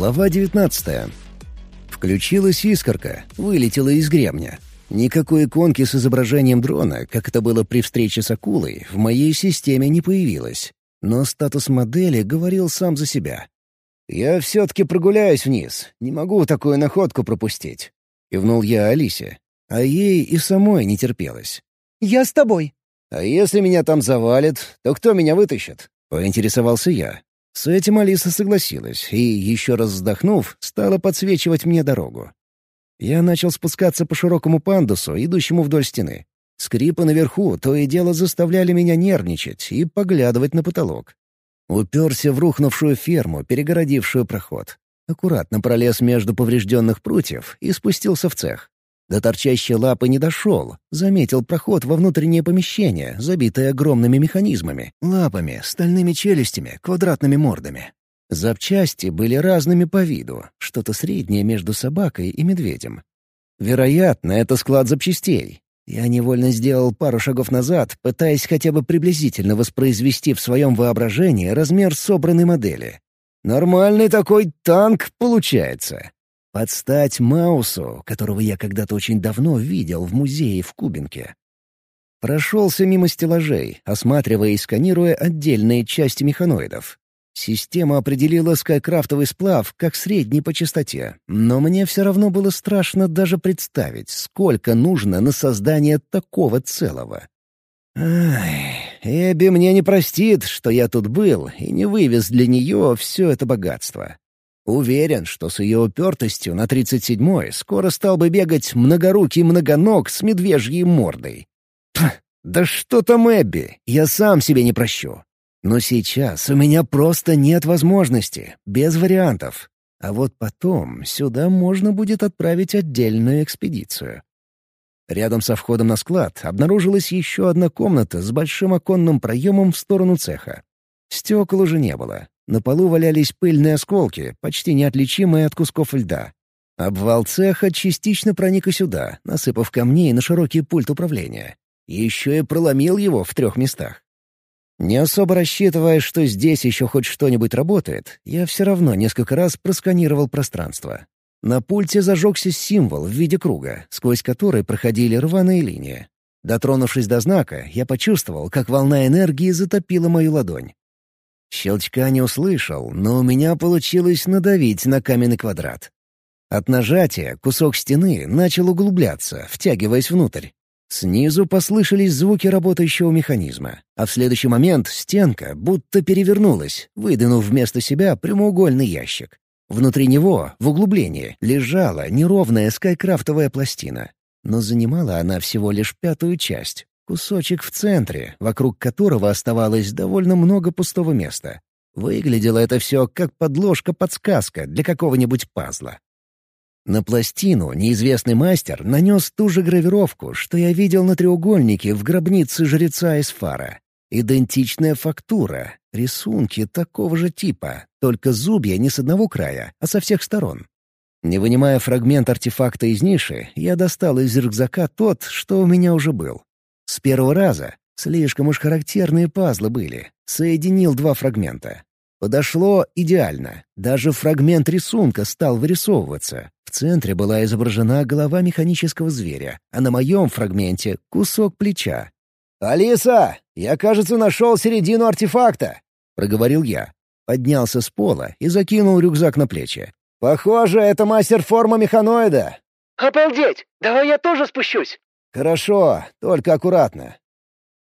Глава 19. Включилась искорка, вылетела из гребня. Никакой иконки с изображением дрона, как это было при встрече с акулой, в моей системе не появилось. Но статус модели говорил сам за себя. «Я все-таки прогуляюсь вниз. Не могу такую находку пропустить», — кивнул я Алисе. А ей и самой не терпелось. «Я с тобой». «А если меня там завалит, то кто меня вытащит?» — поинтересовался я. С этим Алиса согласилась и, еще раз вздохнув, стала подсвечивать мне дорогу. Я начал спускаться по широкому пандусу, идущему вдоль стены. Скрипы наверху то и дело заставляли меня нервничать и поглядывать на потолок. Уперся в рухнувшую ферму, перегородившую проход. Аккуратно пролез между поврежденных прутьев и спустился в цех. До торчащей лапы не дошел, заметил проход во внутреннее помещение, забитое огромными механизмами, лапами, стальными челюстями, квадратными мордами. Запчасти были разными по виду, что-то среднее между собакой и медведем. Вероятно, это склад запчастей. Я невольно сделал пару шагов назад, пытаясь хотя бы приблизительно воспроизвести в своем воображении размер собранной модели. Нормальный такой танк получается. Под стать Маусу, которого я когда-то очень давно видел в музее в Кубинке. Прошелся мимо стеллажей, осматривая и сканируя отдельные части механоидов. Система определила скайкрафтовый сплав как средний по частоте, но мне все равно было страшно даже представить, сколько нужно на создание такого целого. Ай, Эбби мне не простит, что я тут был и не вывез для нее все это богатство. Уверен, что с ее упертостью на 37-й скоро стал бы бегать многорукий многоног с медвежьей мордой. Пх, да что там Эбби, я сам себе не прощу. Но сейчас у меня просто нет возможности, без вариантов. А вот потом сюда можно будет отправить отдельную экспедицию. Рядом со входом на склад обнаружилась еще одна комната с большим оконным проемом в сторону цеха. Стекол уже не было, на полу валялись пыльные осколки, почти неотличимые от кусков льда. Обвал цеха частично проник и сюда, насыпав камней на широкий пульт управления. Еще и проломил его в трех местах. Не особо рассчитывая, что здесь еще хоть что-нибудь работает, я все равно несколько раз просканировал пространство. На пульте зажегся символ в виде круга, сквозь который проходили рваные линии. Дотронувшись до знака, я почувствовал, как волна энергии затопила мою ладонь. Щелчка не услышал, но у меня получилось надавить на каменный квадрат. От нажатия кусок стены начал углубляться, втягиваясь внутрь. Снизу послышались звуки работающего механизма, а в следующий момент стенка будто перевернулась, выдвинув вместо себя прямоугольный ящик. Внутри него, в углублении, лежала неровная скайкрафтовая пластина. Но занимала она всего лишь пятую часть. Кусочек в центре, вокруг которого оставалось довольно много пустого места. Выглядело это все как подложка-подсказка для какого-нибудь пазла. На пластину неизвестный мастер нанес ту же гравировку, что я видел на треугольнике в гробнице жреца из фара. Идентичная фактура, рисунки такого же типа, только зубья не с одного края, а со всех сторон. Не вынимая фрагмент артефакта из ниши, я достал из рюкзака тот, что у меня уже был. С первого раза. Слишком уж характерные пазлы были. Соединил два фрагмента. Подошло идеально. Даже фрагмент рисунка стал вырисовываться. В центре была изображена голова механического зверя, а на моем фрагменте — кусок плеча. «Алиса, я, кажется, нашел середину артефакта!» — проговорил я. Поднялся с пола и закинул рюкзак на плечи. «Похоже, это мастер форма механоида!» «Обалдеть! Давай я тоже спущусь!» «Хорошо, только аккуратно».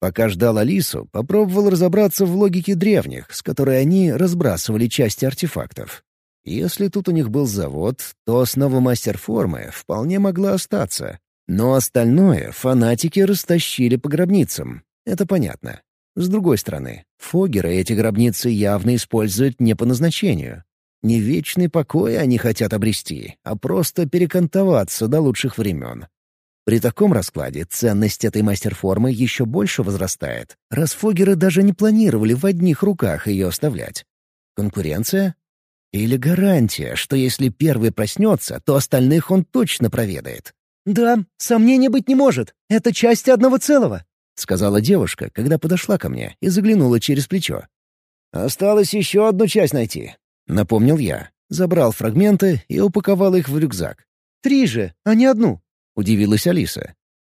Пока ждал Алису, попробовал разобраться в логике древних, с которой они разбрасывали части артефактов. Если тут у них был завод, то основа мастер-формы вполне могла остаться. Но остальное фанатики растащили по гробницам. Это понятно. С другой стороны, фогеры эти гробницы явно используют не по назначению. Не вечный покой они хотят обрести, а просто перекантоваться до лучших времен. При таком раскладе ценность этой мастер-формы еще больше возрастает, раз фогеры даже не планировали в одних руках ее оставлять. Конкуренция? Или гарантия, что если первый проснется, то остальных он точно проведает? «Да, сомнений быть не может. Это часть одного целого», — сказала девушка, когда подошла ко мне и заглянула через плечо. «Осталось еще одну часть найти», — напомнил я. Забрал фрагменты и упаковал их в рюкзак. «Три же, а не одну», — удивилась Алиса.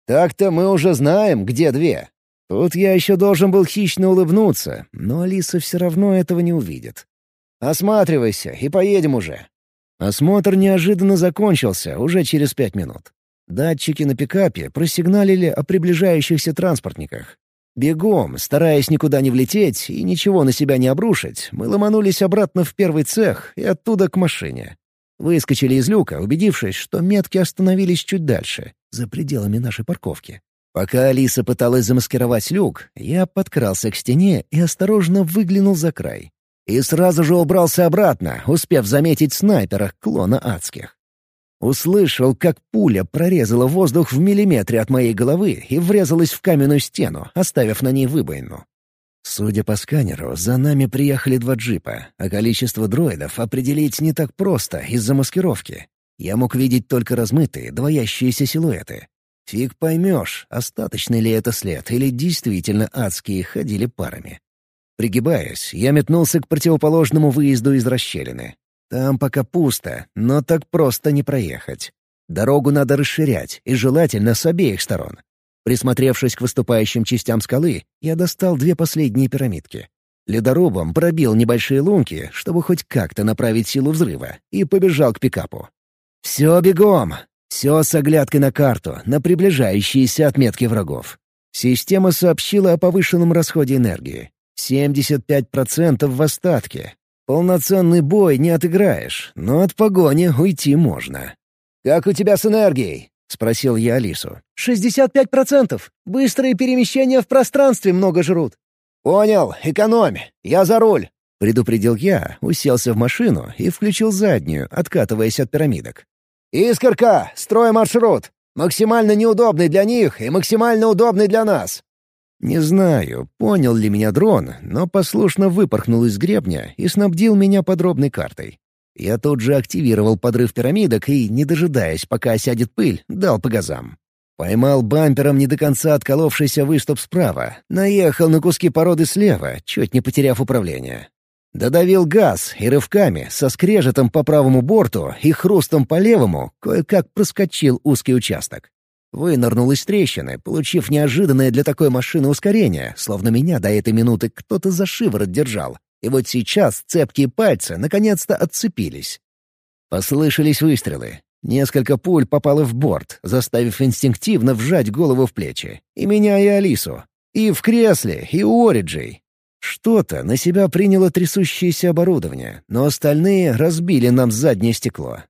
«Так-то мы уже знаем, где две». Тут я еще должен был хищно улыбнуться, но Алиса все равно этого не увидит. «Осматривайся и поедем уже». Осмотр неожиданно закончился уже через пять минут. Датчики на пикапе просигналили о приближающихся транспортниках. Бегом, стараясь никуда не влететь и ничего на себя не обрушить, мы ломанулись обратно в первый цех и оттуда к машине. Выскочили из люка, убедившись, что метки остановились чуть дальше, за пределами нашей парковки. Пока Алиса пыталась замаскировать люк, я подкрался к стене и осторожно выглянул за край. И сразу же убрался обратно, успев заметить снайпера клона адских. Услышал, как пуля прорезала воздух в миллиметре от моей головы и врезалась в каменную стену, оставив на ней выбоину. Судя по сканеру, за нами приехали два джипа, а количество дроидов определить не так просто из-за маскировки. Я мог видеть только размытые, двоящиеся силуэты. Фиг поймешь, остаточный ли это след или действительно адские ходили парами. Пригибаясь, я метнулся к противоположному выезду из расщелины. Там пока пусто, но так просто не проехать. Дорогу надо расширять, и желательно с обеих сторон. Присмотревшись к выступающим частям скалы, я достал две последние пирамидки. Ледорубом пробил небольшие лунки, чтобы хоть как-то направить силу взрыва, и побежал к пикапу. «Все бегом! Все с оглядкой на карту, на приближающиеся отметки врагов». Система сообщила о повышенном расходе энергии. 75% в остатке, Полноценный бой не отыграешь, но от погони уйти можно. «Как у тебя с энергией?» — спросил я Алису. «Шестьдесят пять процентов. Быстрые перемещения в пространстве много жрут». «Понял, экономь. Я за руль», — предупредил я, уселся в машину и включил заднюю, откатываясь от пирамидок. «Искорка, строй маршрут. Максимально неудобный для них и максимально удобный для нас. Не знаю, понял ли меня дрон, но послушно выпорхнул из гребня и снабдил меня подробной картой. Я тут же активировал подрыв пирамидок и, не дожидаясь, пока осядет пыль, дал по газам. Поймал бампером не до конца отколовшийся выступ справа, наехал на куски породы слева, чуть не потеряв управление. Додавил газ и рывками, со скрежетом по правому борту и хрустом по левому, кое-как проскочил узкий участок. Вынырнул из трещины, получив неожиданное для такой машины ускорение, словно меня до этой минуты кто-то за шиворот держал. И вот сейчас цепкие пальцы наконец-то отцепились. Послышались выстрелы. Несколько пуль попало в борт, заставив инстинктивно вжать голову в плечи. И меня, и Алису. И в кресле, и у Ориджей. Что-то на себя приняло трясущееся оборудование, но остальные разбили нам заднее стекло.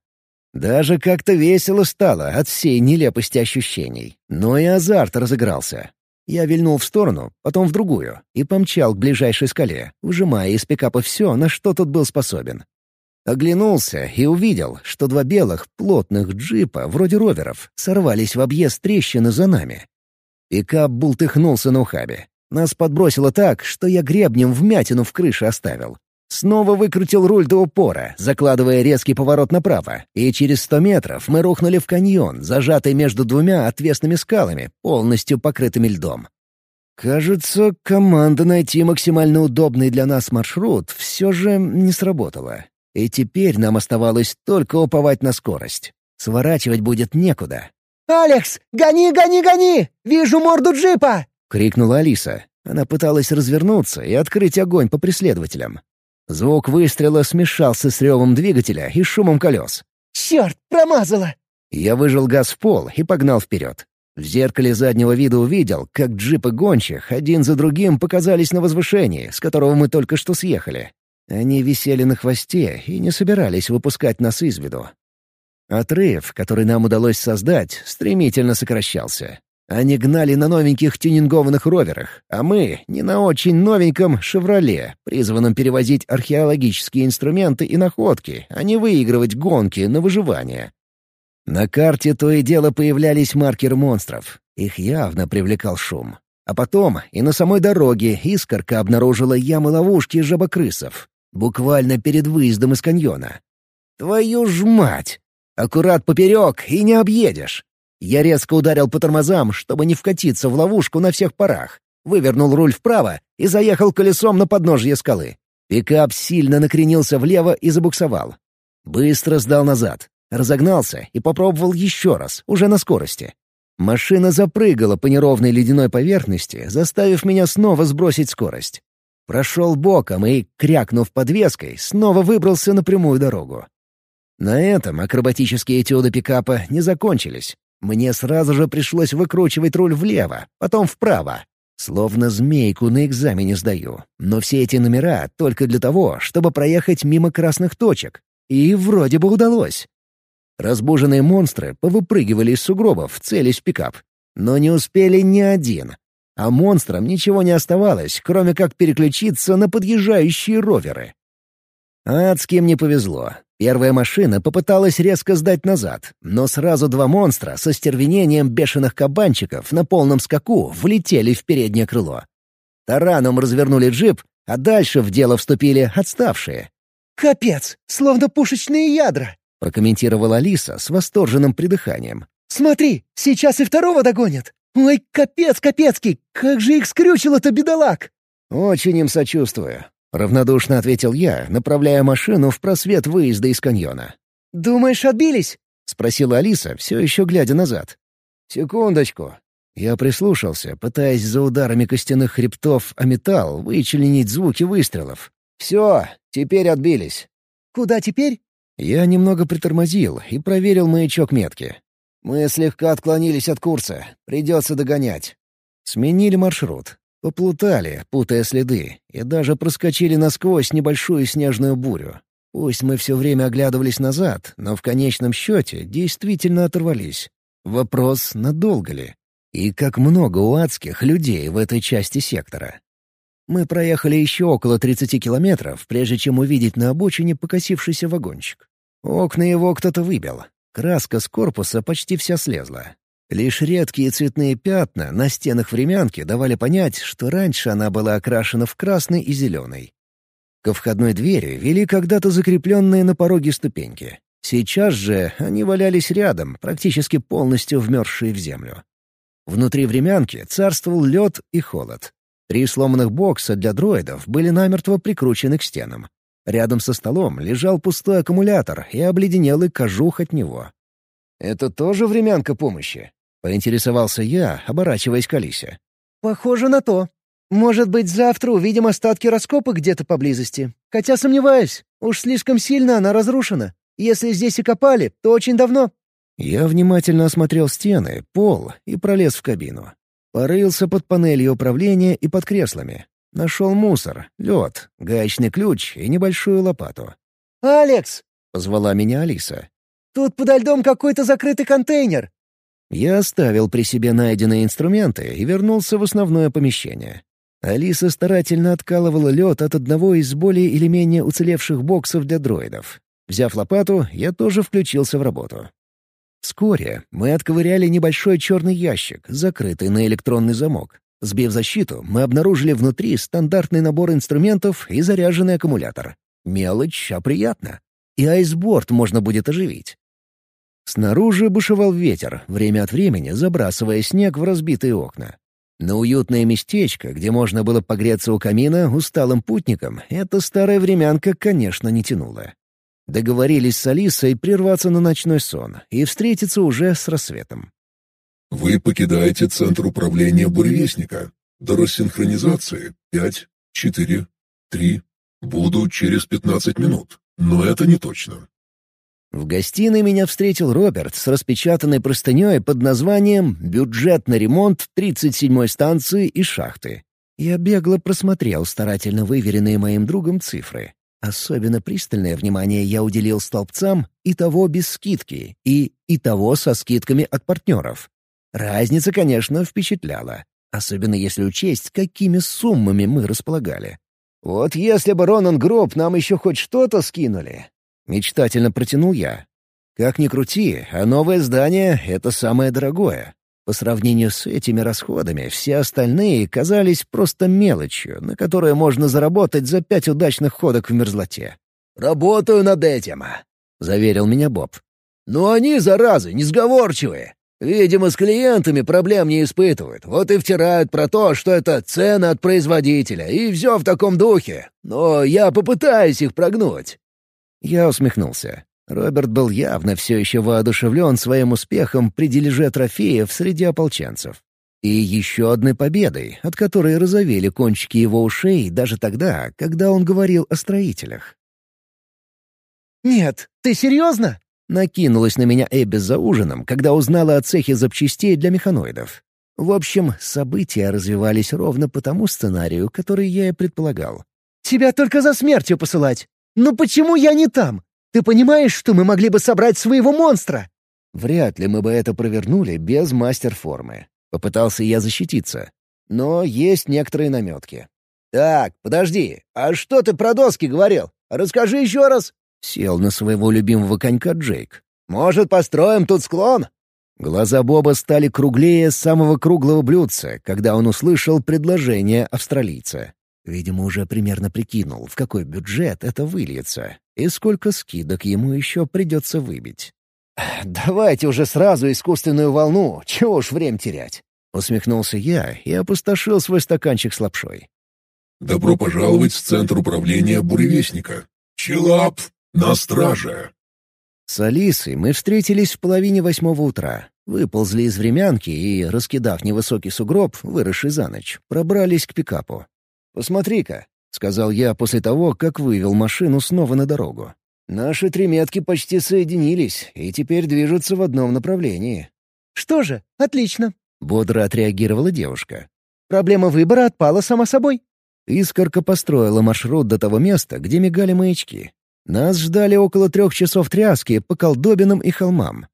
Даже как-то весело стало от всей нелепости ощущений. Но и азарт разыгрался. Я вильнул в сторону, потом в другую, и помчал к ближайшей скале, выжимая из пикапа все, на что тот был способен. Оглянулся и увидел, что два белых, плотных джипа, вроде роверов, сорвались в объезд трещины за нами. Пикап бултыхнулся на ухабе. Нас подбросило так, что я гребнем вмятину в крыше оставил. Снова выкрутил руль до упора, закладывая резкий поворот направо, и через сто метров мы рухнули в каньон, зажатый между двумя отвесными скалами, полностью покрытыми льдом. Кажется, команда найти максимально удобный для нас маршрут все же не сработала. И теперь нам оставалось только уповать на скорость. Сворачивать будет некуда. «Алекс, гони, гони, гони! Вижу морду джипа!» — крикнула Алиса. Она пыталась развернуться и открыть огонь по преследователям. Звук выстрела смешался с ревом двигателя и шумом колес. «Черт, промазала!» Я выжил газ в пол и погнал вперед. В зеркале заднего вида увидел, как джипы гончих один за другим показались на возвышении, с которого мы только что съехали. Они висели на хвосте и не собирались выпускать нас из виду. Отрыв, который нам удалось создать, стремительно сокращался. Они гнали на новеньких тюнингованных роверах, а мы — не на очень новеньком «Шевроле», призванном перевозить археологические инструменты и находки, а не выигрывать гонки на выживание. На карте то и дело появлялись маркеры монстров. Их явно привлекал шум. А потом и на самой дороге искорка обнаружила ямы-ловушки жабокрысов. Буквально перед выездом из каньона. «Твою ж мать! Аккурат поперек и не объедешь!» Я резко ударил по тормозам, чтобы не вкатиться в ловушку на всех парах. Вывернул руль вправо и заехал колесом на подножье скалы. Пикап сильно накренился влево и забуксовал. Быстро сдал назад. Разогнался и попробовал еще раз, уже на скорости. Машина запрыгала по неровной ледяной поверхности, заставив меня снова сбросить скорость. Прошел боком и, крякнув подвеской, снова выбрался на прямую дорогу. На этом акробатические этюды пикапа не закончились. Мне сразу же пришлось выкручивать руль влево, потом вправо. Словно змейку на экзамене сдаю. Но все эти номера только для того, чтобы проехать мимо красных точек. И вроде бы удалось. Разбуженные монстры повыпрыгивали из сугробов, целясь в пикап. Но не успели ни один. А монстрам ничего не оставалось, кроме как переключиться на подъезжающие роверы. Адским не повезло. Первая машина попыталась резко сдать назад, но сразу два монстра со стервенением бешеных кабанчиков на полном скаку влетели в переднее крыло. Тараном развернули джип, а дальше в дело вступили отставшие. «Капец! Словно пушечные ядра!» — прокомментировала Алиса с восторженным придыханием. «Смотри, сейчас и второго догонят! Ой, капец, капецкий! Как же их скрючило-то, бедолаг!» «Очень им сочувствую. — равнодушно ответил я, направляя машину в просвет выезда из каньона. «Думаешь, отбились?» — спросила Алиса, все еще глядя назад. «Секундочку». Я прислушался, пытаясь за ударами костяных хребтов о металл вычленить звуки выстрелов. «Все, теперь отбились». «Куда теперь?» Я немного притормозил и проверил маячок метки. Мы слегка отклонились от курса. Придется догонять. Сменили маршрут. Поплутали, путая следы, и даже проскочили насквозь небольшую снежную бурю. Пусть мы все время оглядывались назад, но в конечном счете действительно оторвались. Вопрос, надолго ли? И как много у адских людей в этой части сектора. Мы проехали еще около 30 километров, прежде чем увидеть на обочине покосившийся вагончик. Окна его кто-то выбил. Краска с корпуса почти вся слезла. Лишь редкие цветные пятна на стенах времянки давали понять, что раньше она была окрашена в красный и зеленый. Ко входной двери вели когда-то закрепленные на пороге ступеньки. Сейчас же они валялись рядом, практически полностью вмерзшие в землю. Внутри времянки царствовал лед и холод. Три сломанных бокса для дроидов были намертво прикручены к стенам. Рядом со столом лежал пустой аккумулятор и обледенелый кожух от него. «Это тоже времянка помощи?» — поинтересовался я, оборачиваясь к Алисе. «Похоже на то. Может быть, завтра увидим остатки раскопа где-то поблизости. Хотя сомневаюсь, уж слишком сильно она разрушена. Если здесь и копали, то очень давно». Я внимательно осмотрел стены, пол и пролез в кабину. Порылся под панелью управления и под креслами. Нашел мусор, лед, гаечный ключ и небольшую лопату. «Алекс!» — позвала меня Алиса. «Тут подо льдом какой-то закрытый контейнер. Я оставил при себе найденные инструменты и вернулся в основное помещение. Алиса старательно откалывала лед от одного из более или менее уцелевших боксов для дроидов. Взяв лопату, я тоже включился в работу. Вскоре мы отковыряли небольшой черный ящик, закрытый на электронный замок. Сбив защиту, мы обнаружили внутри стандартный набор инструментов и заряженный аккумулятор. Мелочь, а приятно. И айсборд можно будет оживить. Снаружи бушевал ветер, время от времени забрасывая снег в разбитые окна. На уютное местечко, где можно было погреться у камина усталым путникам, эта старая времянка, конечно, не тянула. Договорились с Алисой прерваться на ночной сон и встретиться уже с рассветом. «Вы покидаете центр управления буревестника. До рассинхронизации — пять, четыре, три. Буду через пятнадцать минут, но это не точно. В гостиной меня встретил Роберт с распечатанной простыней под названием «Бюджет на ремонт 37-й станции и шахты». Я бегло просмотрел старательно выверенные моим другом цифры. Особенно пристальное внимание я уделил столбцам и того без скидки, и и того со скидками от партнеров. Разница, конечно, впечатляла, особенно если учесть, какими суммами мы располагали. Вот если бы Ронан Гроб нам еще хоть что-то скинули, Мечтательно протянул я. Как ни крути, а новое здание — это самое дорогое. По сравнению с этими расходами, все остальные казались просто мелочью, на которую можно заработать за пять удачных ходок в мерзлоте. «Работаю над этим», — заверил меня Боб. «Но они, заразы, несговорчивые. Видимо, с клиентами проблем не испытывают. Вот и втирают про то, что это цена от производителя, и все в таком духе. Но я попытаюсь их прогнуть. Я усмехнулся. Роберт был явно все еще воодушевлен своим успехом при дележе трофеев среди ополченцев. И еще одной победой, от которой розовели кончики его ушей даже тогда, когда он говорил о строителях. «Нет, ты серьезно?» Накинулась на меня Эбби за ужином, когда узнала о цехе запчастей для механоидов. В общем, события развивались ровно по тому сценарию, который я и предполагал. «Тебя только за смертью посылать! Но почему я не там? Ты понимаешь, что мы могли бы собрать своего монстра?» Вряд ли мы бы это провернули без мастер-формы. Попытался я защититься. Но есть некоторые наметки. «Так, подожди, а что ты про доски говорил? Расскажи еще раз!» Сел на своего любимого конька Джейк. «Может, построим тут склон?» Глаза Боба стали круглее самого круглого блюдца, когда он услышал предложение австралийца. Видимо, уже примерно прикинул, в какой бюджет это выльется, и сколько скидок ему еще придется выбить. «Давайте уже сразу искусственную волну, чего уж время терять!» Усмехнулся я и опустошил свой стаканчик с лапшой. «Добро пожаловать в Центр управления Буревестника. Челап на страже!» С Алисой мы встретились в половине восьмого утра. Выползли из времянки и, раскидав невысокий сугроб, выросший за ночь, пробрались к пикапу. «Посмотри-ка», — сказал я после того, как вывел машину снова на дорогу. «Наши три метки почти соединились и теперь движутся в одном направлении». «Что же, отлично», — бодро отреагировала девушка. «Проблема выбора отпала сама собой». Искорка построила маршрут до того места, где мигали маячки. Нас ждали около трех часов тряски по колдобинам и холмам.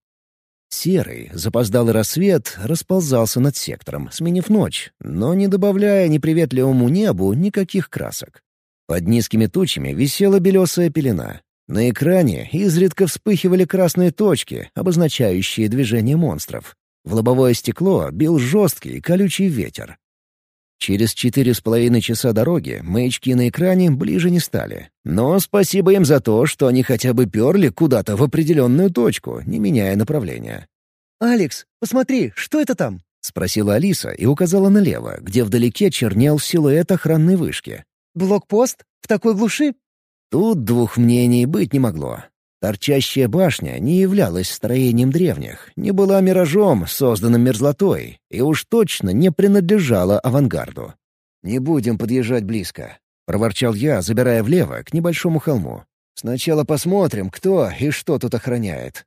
Серый, запоздалый рассвет расползался над сектором, сменив ночь, но не добавляя неприветливому небу никаких красок. Под низкими тучами висела белесая пелена. На экране изредка вспыхивали красные точки, обозначающие движение монстров. В лобовое стекло бил жесткий колючий ветер. Через четыре с половиной часа дороги маячки на экране ближе не стали. Но спасибо им за то, что они хотя бы перли куда-то в определенную точку, не меняя направления. «Алекс, посмотри, что это там?» — спросила Алиса и указала налево, где вдалеке чернел силуэт охранной вышки. «Блокпост? В такой глуши?» Тут двух мнений быть не могло. Торчащая башня не являлась строением древних, не была миражом, созданным мерзлотой, и уж точно не принадлежала авангарду. «Не будем подъезжать близко», — проворчал я, забирая влево, к небольшому холму. «Сначала посмотрим, кто и что тут охраняет».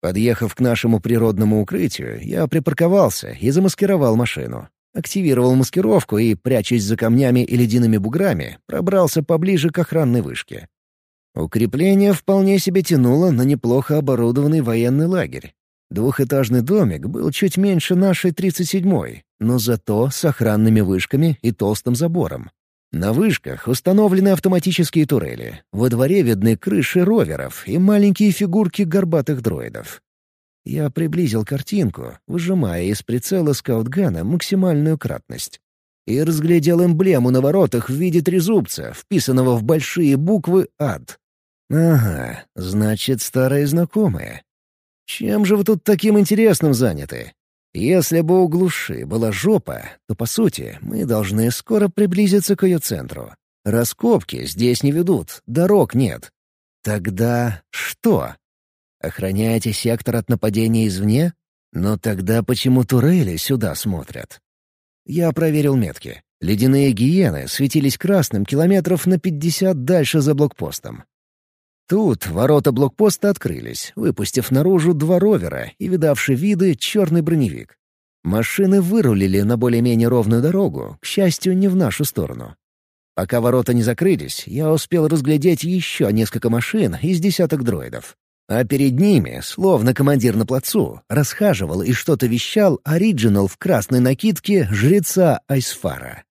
Подъехав к нашему природному укрытию, я припарковался и замаскировал машину. Активировал маскировку и, прячась за камнями и ледяными буграми, пробрался поближе к охранной вышке. Укрепление вполне себе тянуло на неплохо оборудованный военный лагерь. Двухэтажный домик был чуть меньше нашей 37-й, но зато с охранными вышками и толстым забором. На вышках установлены автоматические турели. Во дворе видны крыши роверов и маленькие фигурки горбатых дроидов. Я приблизил картинку, выжимая из прицела скаутгана максимальную кратность и разглядел эмблему на воротах в виде трезубца, вписанного в большие буквы «Ад». «Ага, значит, старые знакомые. Чем же вы тут таким интересным заняты? Если бы у глуши была жопа, то, по сути, мы должны скоро приблизиться к ее центру. Раскопки здесь не ведут, дорог нет. Тогда что? Охраняете сектор от нападения извне? Но тогда почему турели сюда смотрят? Я проверил метки. Ледяные гиены светились красным километров на пятьдесят дальше за блокпостом. Тут ворота блокпоста открылись, выпустив наружу два ровера и видавший виды черный броневик. Машины вырулили на более-менее ровную дорогу, к счастью, не в нашу сторону. Пока ворота не закрылись, я успел разглядеть еще несколько машин из десяток дроидов. А перед ними, словно командир на плацу, расхаживал и что-то вещал оригинал в красной накидке жреца Айсфара.